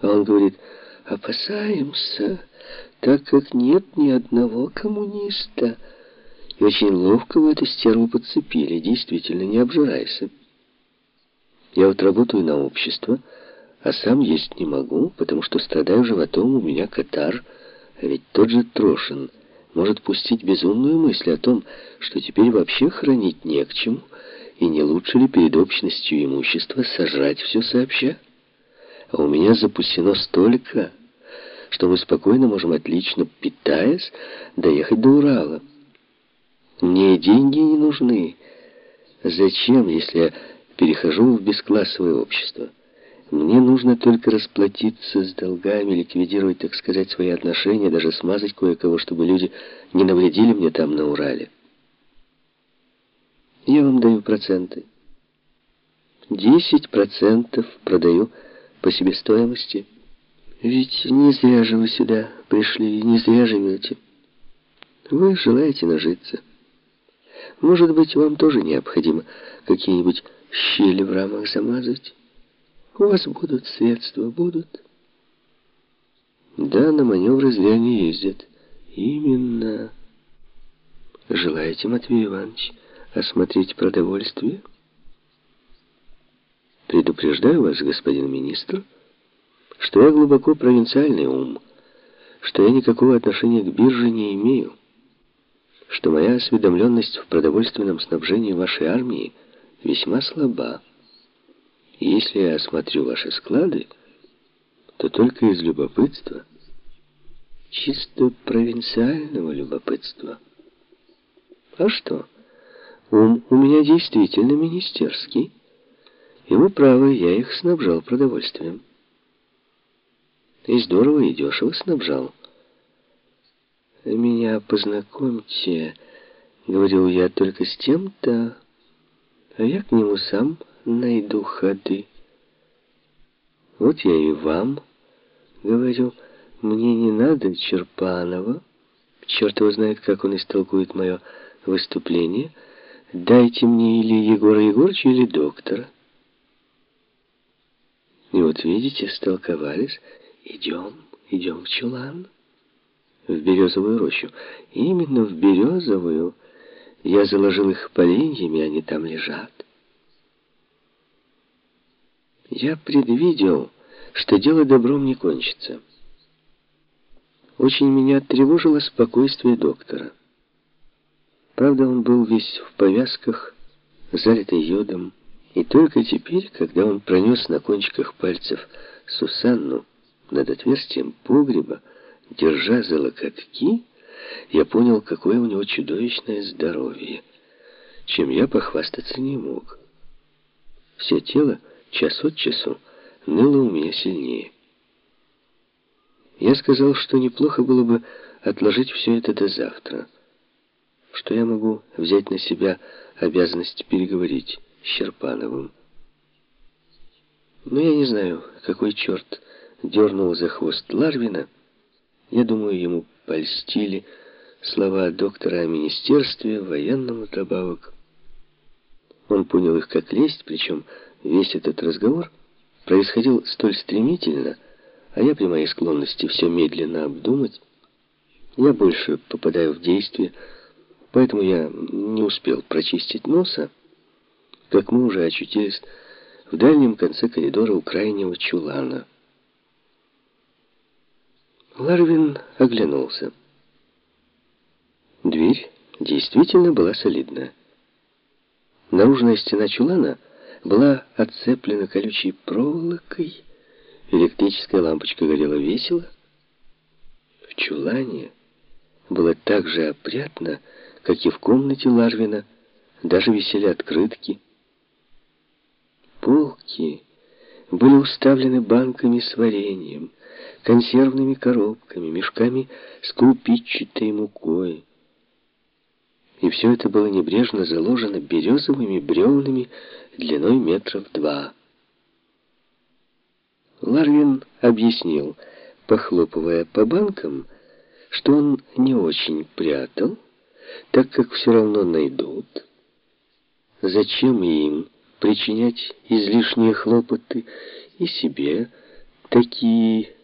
А он говорит, опасаемся, так как нет ни одного коммуниста. И очень ловко вы эту стерву подцепили, действительно, не обжирайся. Я вот работаю на общество, а сам есть не могу, потому что страдаю животом, у меня катар, а ведь тот же Трошин может пустить безумную мысль о том, что теперь вообще хранить не к чему, и не лучше ли перед общностью имущества сожрать все сообща? А у меня запустено столько, что мы спокойно можем, отлично питаясь, доехать до Урала. Мне деньги не нужны. Зачем, если я перехожу в бесклассовое общество? Мне нужно только расплатиться с долгами, ликвидировать, так сказать, свои отношения, даже смазать кое-кого, чтобы люди не навредили мне там, на Урале. Я вам даю проценты. Десять процентов продаю по себестоимости. Ведь не зря же вы сюда пришли, не зря живете. Вы желаете нажиться. Может быть, вам тоже необходимо какие-нибудь щели в рамах замазать? У вас будут средства, будут? Да, на маневры зря не ездят. Именно. Желаете, Матвей Иванович, осмотреть продовольствие? Предупреждаю вас, господин министр, что я глубоко провинциальный ум, что я никакого отношения к бирже не имею, что моя осведомленность в продовольственном снабжении вашей армии весьма слаба. И если я осмотрю ваши склады, то только из любопытства, чисто провинциального любопытства. А что? Ум у меня действительно министерский. И вы правы, я их снабжал продовольствием. И здорово, и дешево снабжал. «Меня познакомьте», — говорил я, — «только с тем-то, а я к нему сам найду ходы». Вот я и вам говорю, мне не надо Черпанова, черт его знает, как он истолкует мое выступление, дайте мне или Егора Егоровича, или доктора. И вот видите, столковались, идем, идем в чулан в березовую рощу. Именно в березовую я заложил их поленьями, они там лежат. Я предвидел, что дело добром не кончится. Очень меня тревожило спокойствие доктора. Правда, он был весь в повязках, залитый йодом, и только теперь, когда он пронес на кончиках пальцев Сусанну над отверстием погреба, Держа за локотки, я понял, какое у него чудовищное здоровье, чем я похвастаться не мог. Все тело час от часу ныло у меня сильнее. Я сказал, что неплохо было бы отложить все это до завтра, что я могу взять на себя обязанность переговорить Щерпановым. Но я не знаю, какой черт дернул за хвост Ларвина, я думаю, ему польстили слова доктора о министерстве, военному добавок. Он понял их как лесть, причем весь этот разговор происходил столь стремительно, а я при моей склонности все медленно обдумать. Я больше попадаю в действие, поэтому я не успел прочистить носа, как мы уже очутились в дальнем конце коридора у крайнего чулана. Ларвин оглянулся. Дверь действительно была солидная. Наружная стена чулана была отцеплена колючей проволокой, электрическая лампочка горела весело. В чулане было так же опрятно, как и в комнате Ларвина, даже висели открытки. Полки были уставлены банками с вареньем, консервными коробками, мешками с крупичатой мукой. И все это было небрежно заложено березовыми бревнами длиной метров два. Ларвин объяснил, похлопывая по банкам, что он не очень прятал, так как все равно найдут. Зачем им причинять излишние хлопоты и себе, Такие